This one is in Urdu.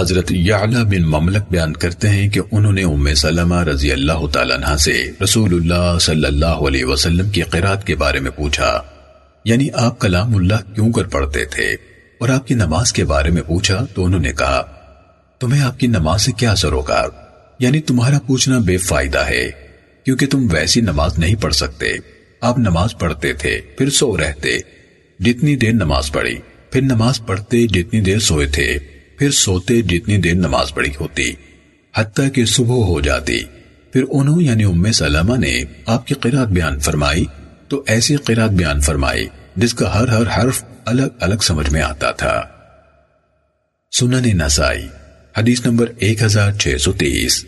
حضرت یعلا بن مملک بیان کرتے ہیں کہ انہوں نے ام سلمہ رضی اللہ تعالیٰ عنہ سے رسول اللہ صلی اللہ علیہ وسلم کی قرآت کے بارے میں پوچھا۔ یعنی آپ کلام اللہ کیوں کر پڑھتے تھے؟ اور آپ کی نماز کے بارے میں پوچھا تو انہوں نے کہا، تمہیں آپ کی نماز سے کیا سروکار یعنی تمہارا پوچھنا بے فائدہ ہے، کیونکہ تم ویسی نماز نہیں پڑھ سکتے۔ آپ نماز پڑھتے تھے، پھر سو رہتے۔ جتنی دیر نماز پڑھی، پھر نماز پڑھتے جتنی دیر سوئے تھے۔ پھر سوتے جتنی دیر نماز پڑھی ہوتی، حتیٰ کہ صبح ہو جاتی۔ پھر انہوں یعنی ام سلمہ نے آپ کی قرآن بیان فرمائی، تو ایسی قرآت بیان فرمائی جس کا ہر ہر حرف الگ الگ سمجھ میں آتا تھا۔ سنن نسائی، حدیث نمبر 1630